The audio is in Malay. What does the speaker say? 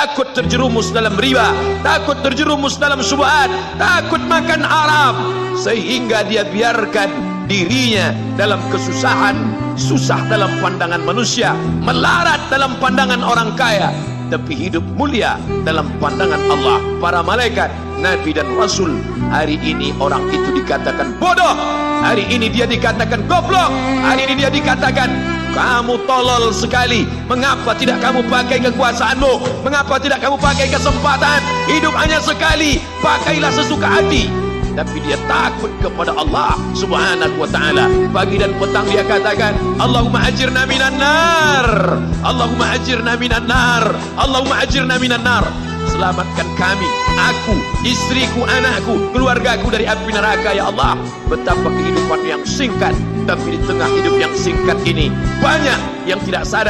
takut terjerumus dalam riba, takut terjerumus dalam subhat, takut makan haram sehingga dia biarkan dirinya dalam kesusahan, susah dalam pandangan manusia, melarat dalam pandangan orang kaya, tapi hidup mulia dalam pandangan Allah, para malaikat, nabi dan rasul. Hari ini orang itu dikatakan bodoh. Hari ini dia dikatakan goblok. Hari ini dia dikatakan kamu tolol sekali. Mengapa tidak kamu pakai kekuasaanmu? Mengapa tidak kamu pakai kesempatan? Hidup hanya sekali. Pakailah sesuka hati. Tapi dia takut kepada Allah subhanahu wa ta'ala. Pagi dan petang dia katakan, Allahumma ajirna minan nar. Allahumma ajirna minan nar. Allahumma ajirna minan nar. Selamatkan kami, aku, istriku, anakku, keluargaku dari api neraka ya Allah. Betapa kehidupan yang singkat, tapi di tengah hidup yang singkat ini banyak yang tidak sadar